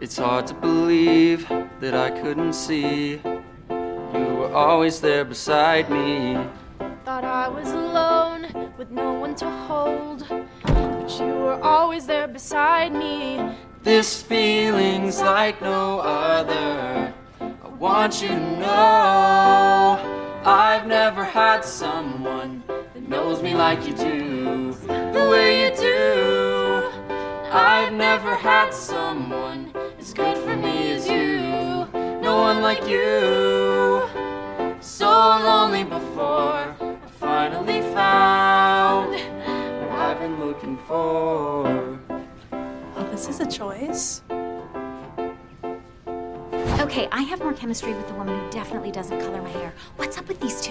It's hard to believe that I couldn't see. You were always there beside me. Thought I was alone with no one to hold. But you were always there beside me. This feeling's like no other. I want you to know I've never had someone that knows me like you do. The way you do. I've never had someone as good for me as you. No one like you. So lonely before I finally found what I've been looking for. Well, this is a choice. Okay, I have more chemistry with the woman who definitely doesn't color my hair. What's up with these two?